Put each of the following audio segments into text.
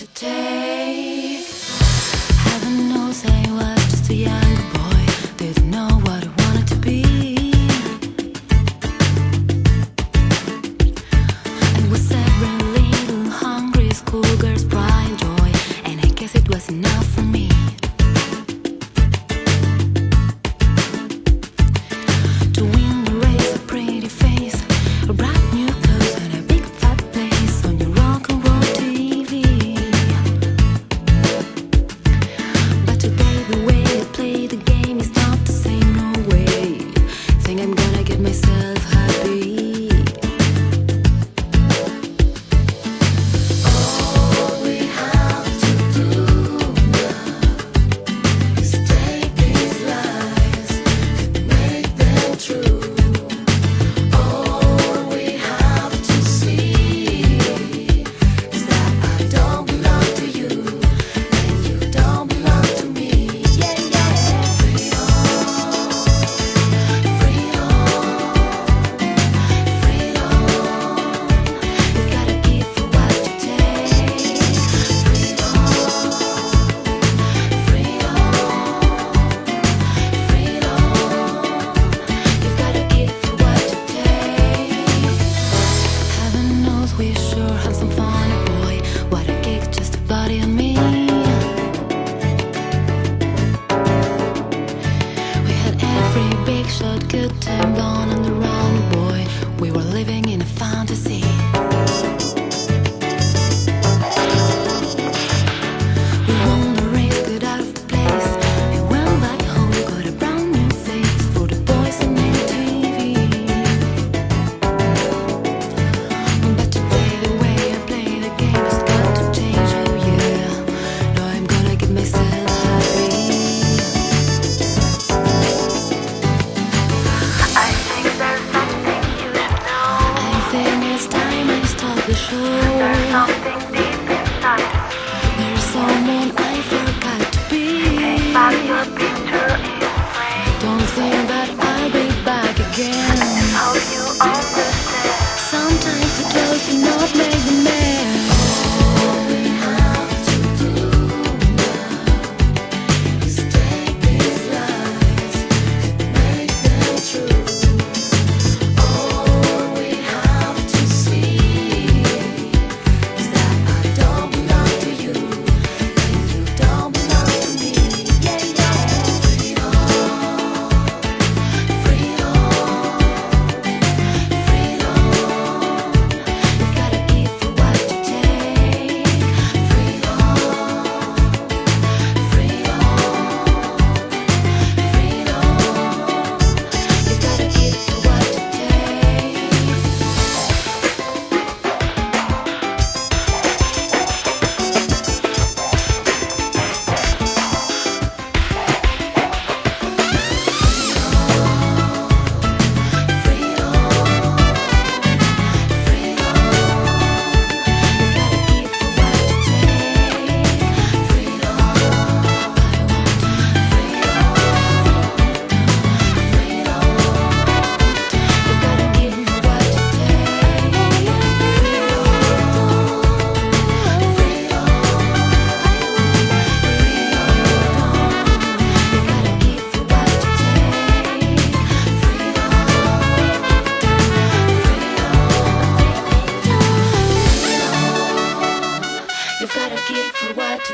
To take, Heaven knows I was just too young. handsome, funny boy. What a just a me. We had every big shot, good time gone and around, boy. We were living in a fantasy. the show. There's something deep inside. There's someone I forgot to be. Take back your picture in frame. Don't think that I'll be back again. I hope you understand. Sometimes the clothes do not make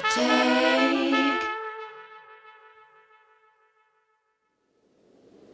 today.